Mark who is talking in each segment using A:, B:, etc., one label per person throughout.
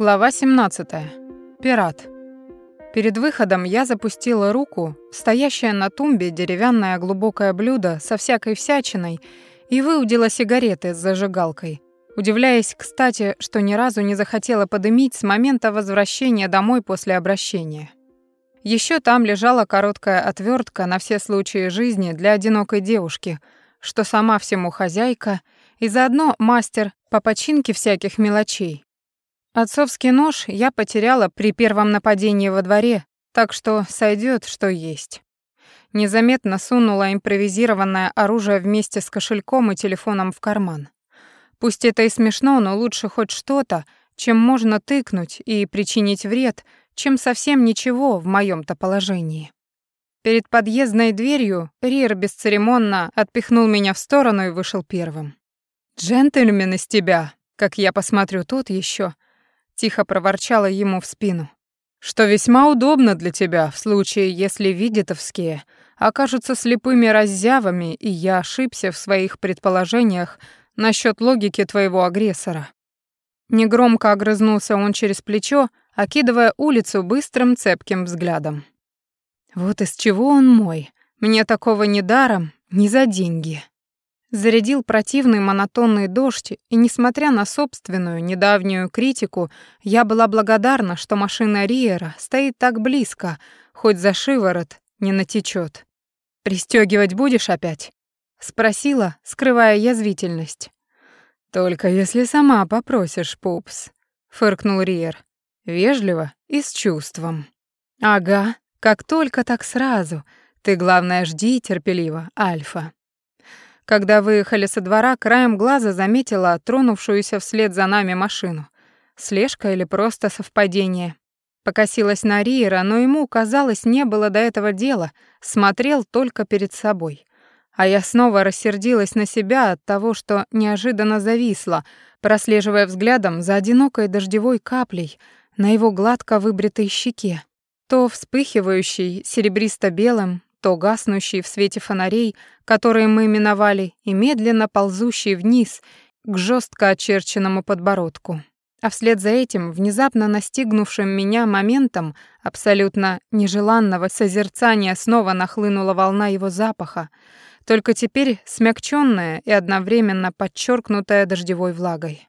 A: Глава 17. Пират. Перед выходом я запустила руку в стоящее на тумбе деревянное глубокое блюдо со всякой всячиной и выудила сигареты с зажигалкой, удивляясь, кстати, что ни разу не захотела подымить с момента возвращения домой после обращения. Еще там лежала короткая отвертка на все случаи жизни для одинокой девушки, что сама всему хозяйка и заодно мастер по починке всяких мелочей, Отцовский нож я потеряла при первом нападении во дворе, так что сойдет, что есть. Незаметно сунула импровизированное оружие вместе с кошельком и телефоном в карман. Пусть это и смешно, но лучше хоть что-то, чем можно тыкнуть и причинить вред, чем совсем ничего в моем то положении. Перед подъездной дверью Риер бесцеремонно отпихнул меня в сторону и вышел первым. «Джентльмен из тебя, как я посмотрю, тот еще тихо проворчала ему в спину. Что весьма удобно для тебя в случае, если видитовские окажутся слепыми раззявами, и я ошибся в своих предположениях насчет логики твоего агрессора. Негромко огрызнулся он через плечо, окидывая улицу быстрым цепким взглядом. Вот из чего он мой. Мне такого не даром, ни за деньги. Зарядил противный монотонный дождь, и, несмотря на собственную недавнюю критику, я была благодарна, что машина Риера стоит так близко, хоть за шиворот не натечет. «Пристёгивать будешь опять?» — спросила, скрывая язвительность. «Только если сама попросишь, пупс», — фыркнул Риер. Вежливо и с чувством. «Ага, как только так сразу. Ты, главное, жди терпеливо, Альфа». Когда выехали со двора, краем глаза заметила тронувшуюся вслед за нами машину. Слежка или просто совпадение? Покосилась на Риера, но ему, казалось, не было до этого дела, смотрел только перед собой. А я снова рассердилась на себя от того, что неожиданно зависла, прослеживая взглядом за одинокой дождевой каплей на его гладко выбритой щеке, то вспыхивающей серебристо-белым, то гаснущий в свете фонарей, которые мы миновали, и медленно ползущий вниз к жестко очерченному подбородку. А вслед за этим, внезапно настигнувшим меня моментом абсолютно нежеланного созерцания, снова нахлынула волна его запаха, только теперь смягченная и одновременно подчеркнутая дождевой влагой.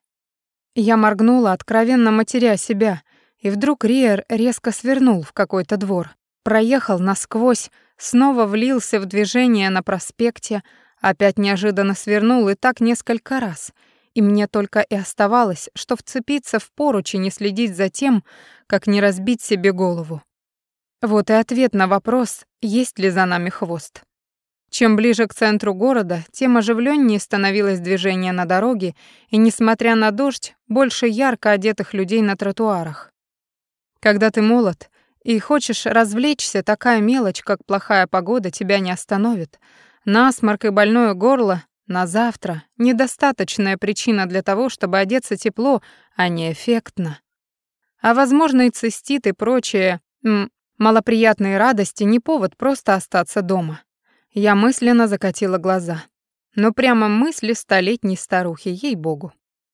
A: Я моргнула, откровенно матеря себя, и вдруг Риер резко свернул в какой-то двор, проехал насквозь, снова влился в движение на проспекте, опять неожиданно свернул и так несколько раз. И мне только и оставалось, что вцепиться в поручень и следить за тем, как не разбить себе голову. Вот и ответ на вопрос, есть ли за нами хвост. Чем ближе к центру города, тем оживленнее становилось движение на дороге, и, несмотря на дождь, больше ярко одетых людей на тротуарах. Когда ты молод, и хочешь развлечься, такая мелочь, как плохая погода, тебя не остановит. Насморк и больное горло на завтра — недостаточная причина для того, чтобы одеться тепло, а не эффектно. А, возможно, и цистит и прочие м, малоприятные радости не повод просто остаться дома. Я мысленно закатила глаза. Но прямо мысли столетней старухи, ей-богу.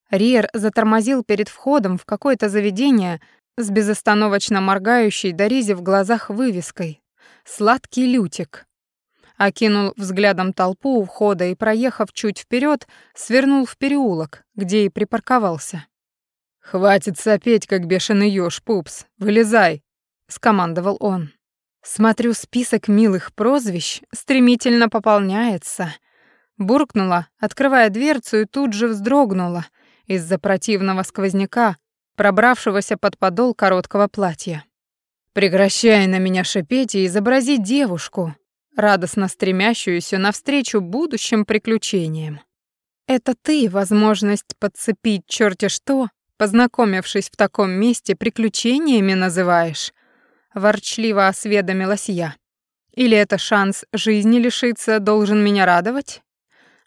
A: Риер затормозил перед входом в какое-то заведение, с безостановочно моргающей до в глазах вывеской «Сладкий лютик». Окинул взглядом толпу у входа и, проехав чуть вперед, свернул в переулок, где и припарковался. «Хватит сопеть, как бешеный ёж, пупс, вылезай!» — скомандовал он. «Смотрю, список милых прозвищ стремительно пополняется». Буркнула, открывая дверцу, и тут же вздрогнула из-за противного сквозняка, пробравшегося под подол короткого платья. «Прекращай на меня шипеть и изобразить девушку, радостно стремящуюся навстречу будущим приключениям. Это ты возможность подцепить черти что, познакомившись в таком месте, приключениями называешь?» Ворчливо осведомилась я. «Или это шанс жизни лишиться должен меня радовать?»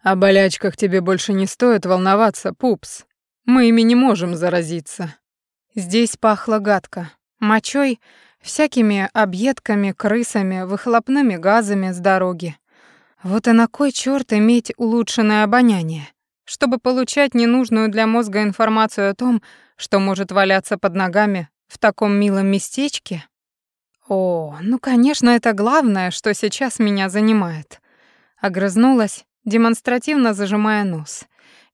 A: «О болячках тебе больше не стоит волноваться, пупс. Мы ими не можем заразиться. Здесь пахло гадко. Мочой, всякими объедками, крысами, выхлопными газами с дороги. Вот и на кой чёрт иметь улучшенное обоняние? Чтобы получать ненужную для мозга информацию о том, что может валяться под ногами в таком милом местечке? О, ну, конечно, это главное, что сейчас меня занимает. Огрызнулась, демонстративно зажимая нос.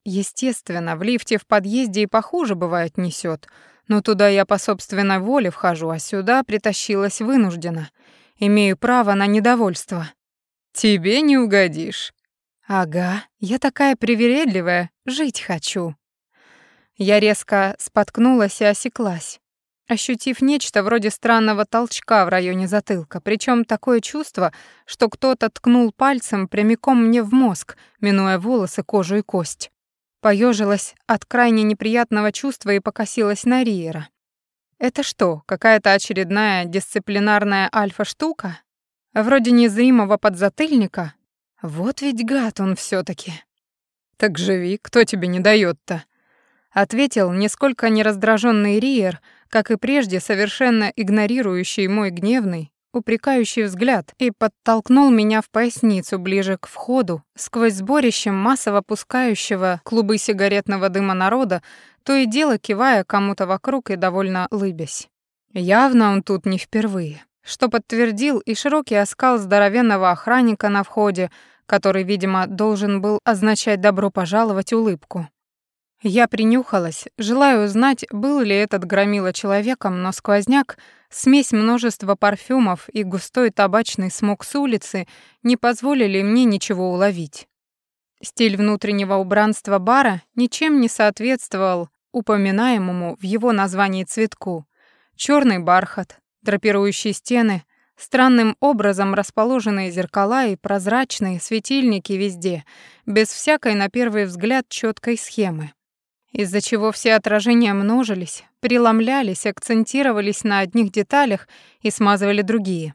A: Естественно, в лифте в подъезде и похуже бывает несет, но туда я по собственной воле вхожу, а сюда притащилась вынуждена. Имею право на недовольство. Тебе не угодишь. Ага, я такая привередливая, жить хочу. Я резко споткнулась и осеклась, ощутив нечто вроде странного толчка в районе затылка, причем такое чувство, что кто-то ткнул пальцем прямиком мне в мозг, минуя волосы, кожу и кость. Поежилась от крайне неприятного чувства и покосилась на Риера. Это что, какая-то очередная дисциплинарная альфа-штука? Вроде незримого подзатыльника? Вот ведь гад он все таки Так живи, кто тебе не дает то ответил нисколько не раздраженный Риер, как и прежде совершенно игнорирующий мой гневный, упрекающий взгляд и подтолкнул меня в поясницу ближе к входу, сквозь сборище массово пускающего клубы сигаретного дыма народа, то и дело кивая кому-то вокруг и довольно лыбясь. Явно он тут не впервые, что подтвердил и широкий оскал здоровенного охранника на входе, который, видимо, должен был означать «добро пожаловать» улыбку. Я принюхалась, желая узнать, был ли этот громила человеком, но сквозняк, смесь множества парфюмов и густой табачный смог с улицы не позволили мне ничего уловить. Стиль внутреннего убранства бара ничем не соответствовал упоминаемому в его названии цветку. Черный бархат, драпирующие стены, странным образом расположенные зеркала и прозрачные светильники везде, без всякой на первый взгляд четкой схемы из-за чего все отражения множились, преломлялись, акцентировались на одних деталях и смазывали другие.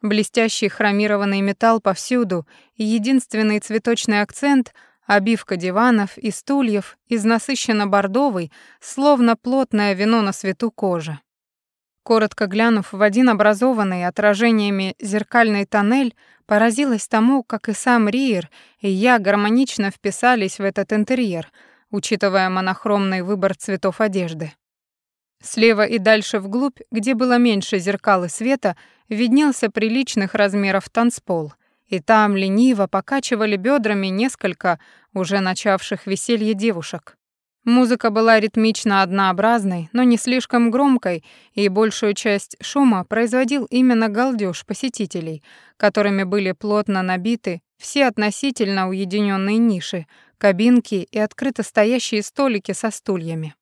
A: Блестящий хромированный металл повсюду и единственный цветочный акцент — обивка диванов и стульев из насыщенно-бордовой, словно плотное вино на свету кожи. Коротко глянув в один образованный отражениями зеркальный тоннель, поразилась тому, как и сам Риер и я гармонично вписались в этот интерьер — учитывая монохромный выбор цветов одежды. Слева и дальше вглубь, где было меньше зеркал и света, виднелся приличных размеров танцпол, и там лениво покачивали бедрами несколько уже начавших веселье девушек. Музыка была ритмично однообразной, но не слишком громкой, и большую часть шума производил именно галдёж посетителей, которыми были плотно набиты все относительно уединенные ниши, кабинки и открыто стоящие столики со стульями.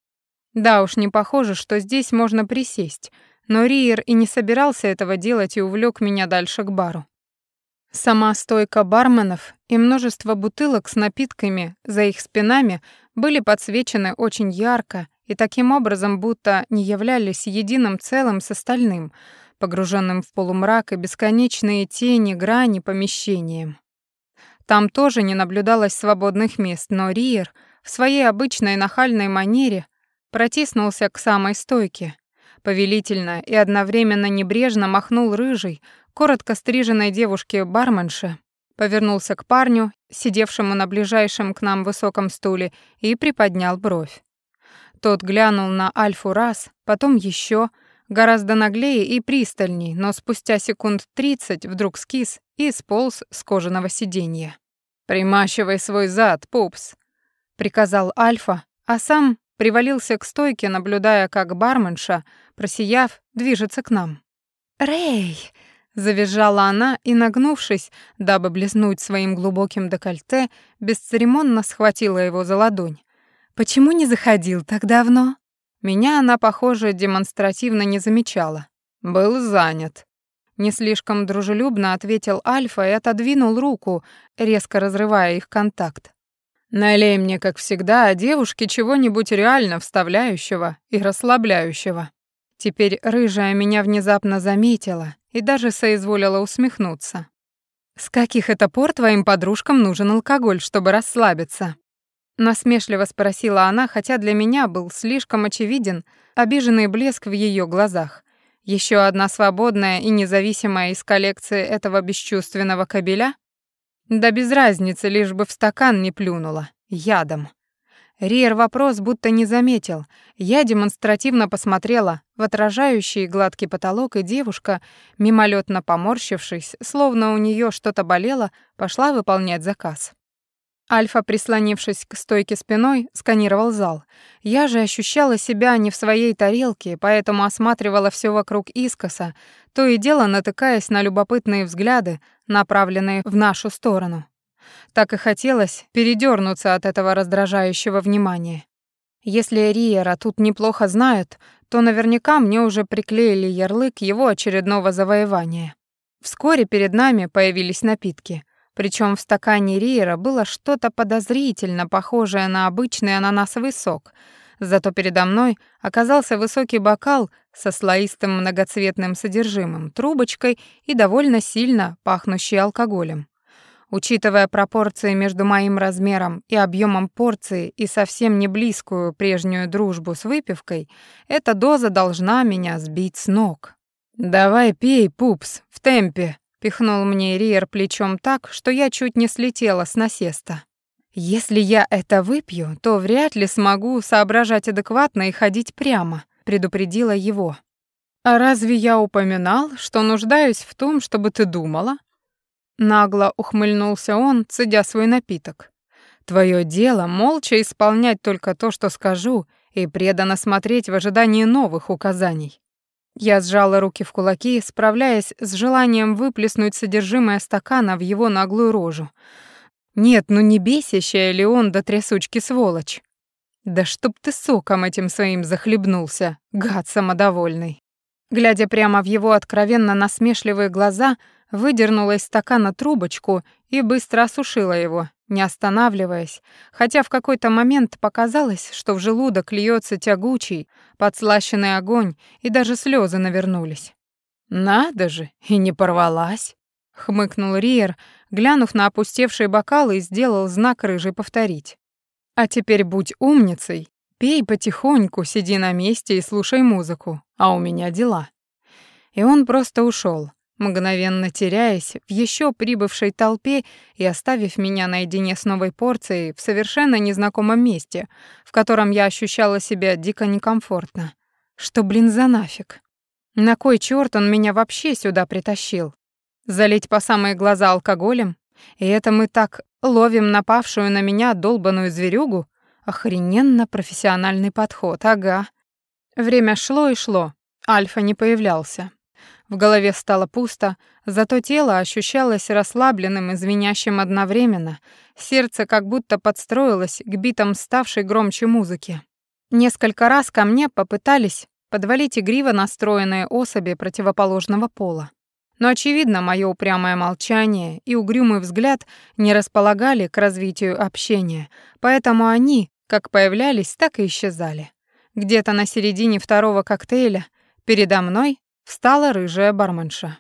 A: Да уж, не похоже, что здесь можно присесть, но Риер и не собирался этого делать и увлек меня дальше к бару. Сама стойка барменов и множество бутылок с напитками за их спинами были подсвечены очень ярко и таким образом будто не являлись единым целым с остальным, погруженным в полумрак и бесконечные тени грани помещением. Там тоже не наблюдалось свободных мест, но Риер в своей обычной нахальной манере протиснулся к самой стойке, повелительно и одновременно небрежно махнул рыжей, коротко стриженной девушке-барменше, повернулся к парню, сидевшему на ближайшем к нам высоком стуле, и приподнял бровь. Тот глянул на Альфу раз, потом еще, гораздо наглее и пристальней, но спустя секунд тридцать вдруг скис и сполз с кожаного сиденья. «Примащивай свой зад, пупс», — приказал Альфа, а сам привалился к стойке, наблюдая, как барменша, просияв, движется к нам. «Рэй!» — завизжала она и, нагнувшись, дабы блеснуть своим глубоким декольте, бесцеремонно схватила его за ладонь. «Почему не заходил так давно?» Меня она, похоже, демонстративно не замечала. «Был занят», не слишком дружелюбно ответил Альфа и отодвинул руку, резко разрывая их контакт. «Налей мне, как всегда, о девушке чего-нибудь реально вставляющего и расслабляющего». Теперь рыжая меня внезапно заметила и даже соизволила усмехнуться. «С каких это пор твоим подружкам нужен алкоголь, чтобы расслабиться?» Насмешливо спросила она, хотя для меня был слишком очевиден обиженный блеск в ее глазах. Еще одна свободная и независимая из коллекции этого бесчувственного кабеля? Да без разницы, лишь бы в стакан не плюнула. Ядом. Риер вопрос будто не заметил. Я демонстративно посмотрела в отражающий гладкий потолок, и девушка, мимолетно поморщившись, словно у нее что-то болело, пошла выполнять заказ. Альфа, прислонившись к стойке спиной, сканировал зал. Я же ощущала себя не в своей тарелке, поэтому осматривала все вокруг искоса, то и дело натыкаясь на любопытные взгляды, направленные в нашу сторону. Так и хотелось передернуться от этого раздражающего внимания. Если Риера тут неплохо знают, то наверняка мне уже приклеили ярлык его очередного завоевания. Вскоре перед нами появились напитки. Причем в стакане Риера было что-то подозрительно похожее на обычный ананасовый сок. Зато передо мной оказался высокий бокал со слоистым многоцветным содержимым, трубочкой и довольно сильно пахнущий алкоголем. Учитывая пропорции между моим размером и объемом порции и совсем не близкую прежнюю дружбу с выпивкой, эта доза должна меня сбить с ног. «Давай пей, пупс, в темпе», — пихнул мне Риер плечом так, что я чуть не слетела с насеста. «Если я это выпью, то вряд ли смогу соображать адекватно и ходить прямо», — предупредила его. «А разве я упоминал, что нуждаюсь в том, чтобы ты думала, Нагло ухмыльнулся он, цедя свой напиток. Твое дело молча исполнять только то, что скажу, и преданно смотреть в ожидании новых указаний. Я сжала руки в кулаки, справляясь с желанием выплеснуть содержимое стакана в его наглую рожу. Нет, ну не бесящая ли он до трясучки сволочь? Да чтоб ты соком этим своим захлебнулся, гад самодовольный. Глядя прямо в его откровенно насмешливые глаза, выдернула из стакана трубочку и быстро осушила его, не останавливаясь, хотя в какой-то момент показалось, что в желудок льется тягучий, подслащенный огонь, и даже слезы навернулись. «Надо же, и не порвалась!» — хмыкнул Риер, глянув на опустевшие бокалы и сделал знак рыжий повторить. «А теперь будь умницей, пей потихоньку, сиди на месте и слушай музыку, а у меня дела». И он просто ушел, мгновенно теряясь в еще прибывшей толпе и оставив меня наедине с новой порцией в совершенно незнакомом месте, в котором я ощущала себя дико некомфортно. Что, блин, за нафиг? На кой черт он меня вообще сюда притащил? Залить по самые глаза алкоголем? И это мы так ловим напавшую на меня долбаную зверюгу? Охрененно профессиональный подход, ага. Время шло и шло. Альфа не появлялся. В голове стало пусто, зато тело ощущалось расслабленным и звенящим одновременно. Сердце как будто подстроилось к битам ставшей громче музыки. Несколько раз ко мне попытались подвалить игриво настроенные особи противоположного пола. Но, очевидно, мое упрямое молчание и угрюмый взгляд не располагали к развитию общения, поэтому они как появлялись, так и исчезали. Где-то на середине второго коктейля передо мной Встала рыжая барменша.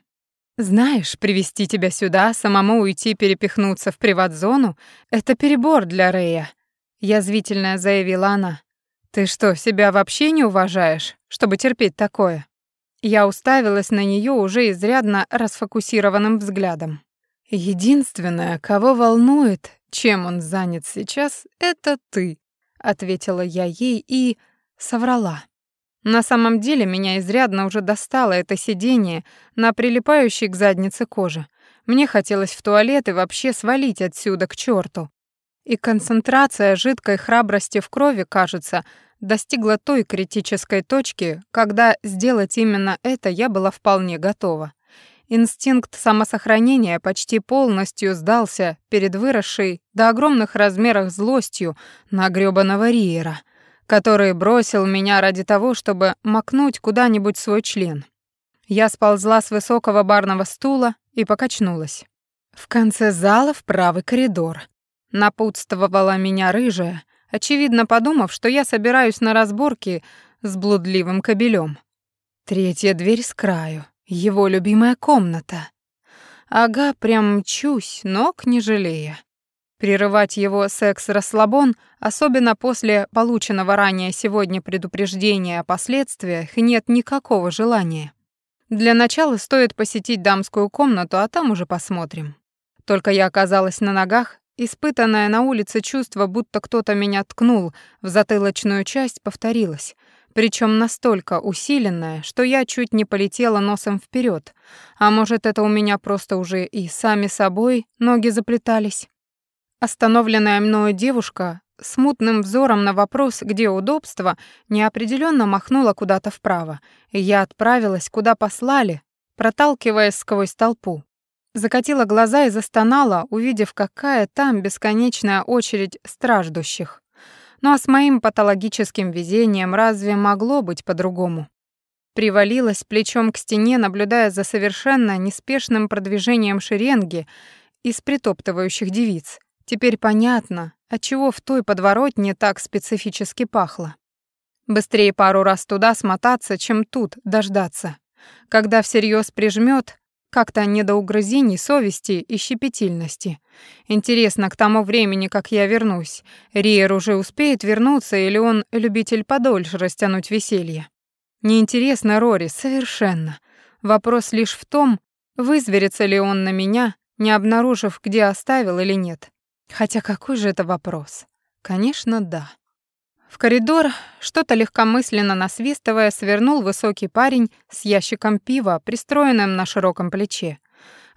A: «Знаешь, привести тебя сюда, самому уйти перепихнуться в приват-зону — это перебор для Рэя», — язвительно заявила она. «Ты что, себя вообще не уважаешь, чтобы терпеть такое?» Я уставилась на нее уже изрядно расфокусированным взглядом. «Единственное, кого волнует, чем он занят сейчас, это ты», — ответила я ей и соврала. На самом деле меня изрядно уже достало это сидение на прилипающей к заднице коже. Мне хотелось в туалет и вообще свалить отсюда к черту. И концентрация жидкой храбрости в крови, кажется, достигла той критической точки, когда сделать именно это я была вполне готова. Инстинкт самосохранения почти полностью сдался перед выросшей до огромных размеров злостью на грёбаного Риера — который бросил меня ради того, чтобы макнуть куда-нибудь свой член. Я сползла с высокого барного стула и покачнулась. В конце зала в правый коридор. Напутствовала меня рыжая, очевидно подумав, что я собираюсь на разборки с блудливым кобелем. Третья дверь с краю, его любимая комната. Ага, прям мчусь, ног не жалея. Прерывать его секс-расслабон, особенно после полученного ранее сегодня предупреждения о последствиях, нет никакого желания. Для начала стоит посетить дамскую комнату, а там уже посмотрим. Только я оказалась на ногах, испытанное на улице чувство, будто кто-то меня ткнул в затылочную часть, повторилось, причем настолько усиленное, что я чуть не полетела носом вперед. А может, это у меня просто уже и сами собой ноги заплетались? Остановленная мною девушка смутным взором на вопрос, где удобство, неопределенно махнула куда-то вправо, я отправилась, куда послали, проталкиваясь сквозь толпу. Закатила глаза и застонала, увидев, какая там бесконечная очередь страждущих. Ну а с моим патологическим везением разве могло быть по-другому? Привалилась плечом к стене, наблюдая за совершенно неспешным продвижением шеренги из притоптывающих девиц. Теперь понятно, отчего в той подворотне так специфически пахло. Быстрее пару раз туда смотаться, чем тут дождаться. Когда всерьез прижмёт, как-то не до угрызений совести и щепетильности. Интересно, к тому времени, как я вернусь, Риер уже успеет вернуться или он любитель подольше растянуть веселье? Неинтересно Рори, совершенно. Вопрос лишь в том, вызверится ли он на меня, не обнаружив, где оставил или нет. Хотя какой же это вопрос? Конечно, да. В коридор, что-то легкомысленно насвистывая, свернул высокий парень с ящиком пива, пристроенным на широком плече.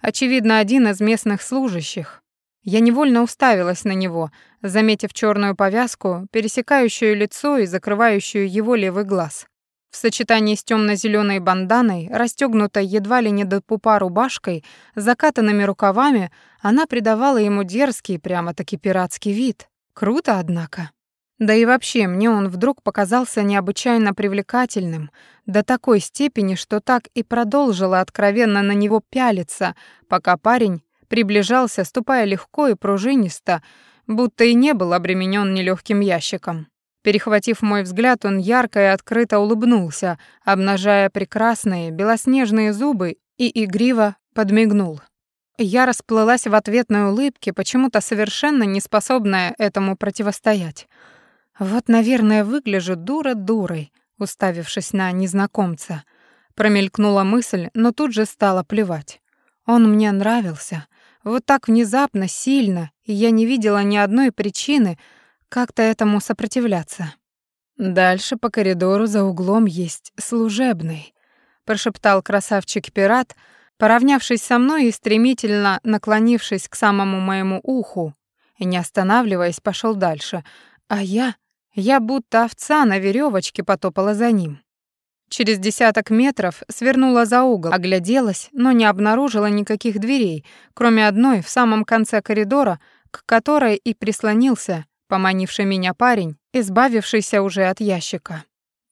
A: Очевидно, один из местных служащих. Я невольно уставилась на него, заметив черную повязку, пересекающую лицо и закрывающую его левый глаз. В сочетании с темно зеленой банданой, расстегнутой едва ли не до пупа рубашкой, закатанными рукавами, она придавала ему дерзкий, прямо-таки пиратский вид. Круто, однако. Да и вообще, мне он вдруг показался необычайно привлекательным, до такой степени, что так и продолжила откровенно на него пялиться, пока парень приближался, ступая легко и пружинисто, будто и не был обременен нелегким ящиком. Перехватив мой взгляд, он ярко и открыто улыбнулся, обнажая прекрасные белоснежные зубы и игриво подмигнул. Я расплылась в ответной улыбке, почему-то совершенно не способная этому противостоять. Вот, наверное, выгляжу дура дурой, уставившись на незнакомца. Промелькнула мысль, но тут же стала плевать. Он мне нравился. Вот так внезапно, сильно, и я не видела ни одной причины как-то этому сопротивляться. Дальше по коридору за углом есть служебный, прошептал красавчик-пират, поравнявшись со мной и стремительно наклонившись к самому моему уху, и не останавливаясь, пошел дальше, а я я будто овца на веревочке потопала за ним. Через десяток метров свернула за угол, огляделась, но не обнаружила никаких дверей, кроме одной в самом конце коридора, к которой и прислонился поманивший меня парень, избавившийся уже от ящика.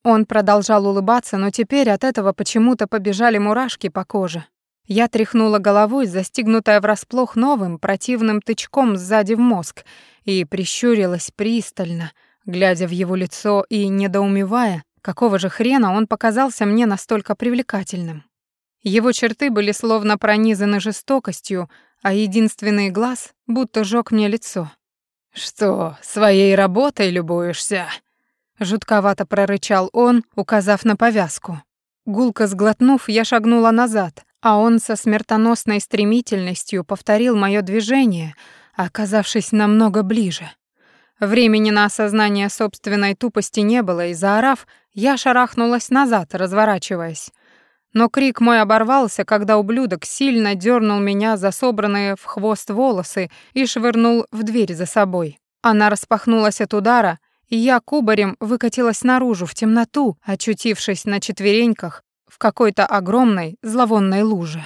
A: Он продолжал улыбаться, но теперь от этого почему-то побежали мурашки по коже. Я тряхнула головой, застигнутая врасплох новым противным тычком сзади в мозг, и прищурилась пристально — глядя в его лицо и недоумевая, какого же хрена он показался мне настолько привлекательным. Его черты были словно пронизаны жестокостью, а единственный глаз будто жёг мне лицо. «Что, своей работой любуешься?» Жутковато прорычал он, указав на повязку. Гулко сглотнув, я шагнула назад, а он со смертоносной стремительностью повторил моё движение, оказавшись намного ближе. Времени на осознание собственной тупости не было, и заорав, я шарахнулась назад, разворачиваясь. Но крик мой оборвался, когда ублюдок сильно дернул меня за собранные в хвост волосы и швырнул в дверь за собой. Она распахнулась от удара, и я кубарем выкатилась наружу в темноту, очутившись на четвереньках какой-то огромной зловонной луже.